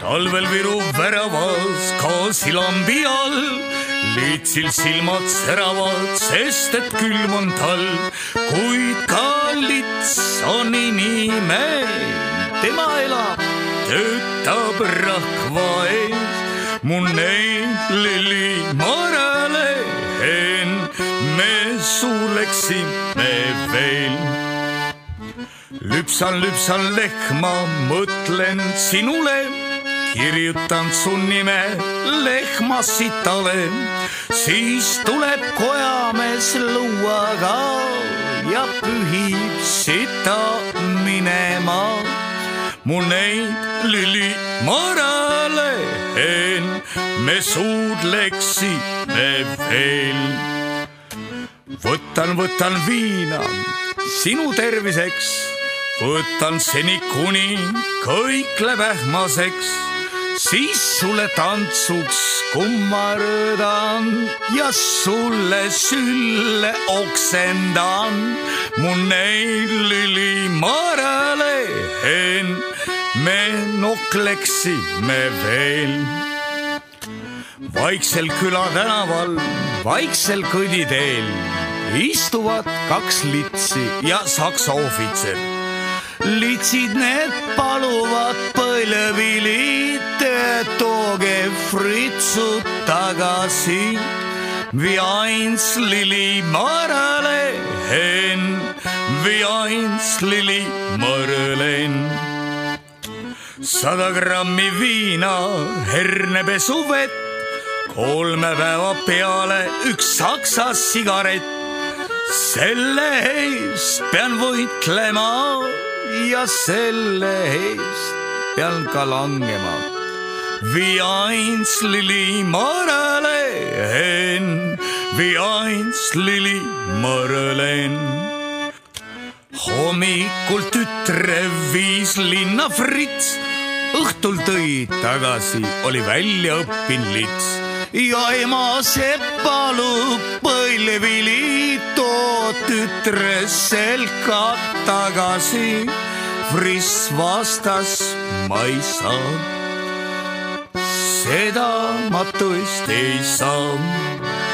talvel Viru väravas gaasilambi all litsil silmad säravad, sest et külm on talv, kuid ka lits on inimene, tema elab, töötab rahva ees. mu neid lilli marale en, me suuleksime veel. Lüpsan, lüpsan lehma, mõtlen sinule, kirjutan su nime lehmasitale, siis tuleb kojamees lõuaga ja pühib sita minema. mu neid lili marale me suudleksime veel. võtan, võtan viina sinu terviseks võtan seni kuni kõik läheb ähmaseks, siis sulle tantsuks kummardan ja sulle sülle oksendan. mu neid lilimarale en, me nokleksime veel. vaiksel külatänaval, vaiksel kõnniteel istuvad kaks litsi ja saksa ohvitser litsid need paluvad põlviliit, tooge fritsud tagasi. Vi eins lili marale hen, vi eins lili maralen. sada grammi viina, hernepesuvett, kolme päeva peale üks saksa sigaret. selle eest pean võitlema ja selle eest pean ka langema. Wie eins Lili Marleen, wie eins Lili Marleen. hommikul tütre viis linna Fritz, õhtul tõi tagasi, oli välja õppinud lits ja ema sepp palub põlvili, too tütre selga tagasi. Friss vastas, ma ei saa. Seda ma tõesti ei saa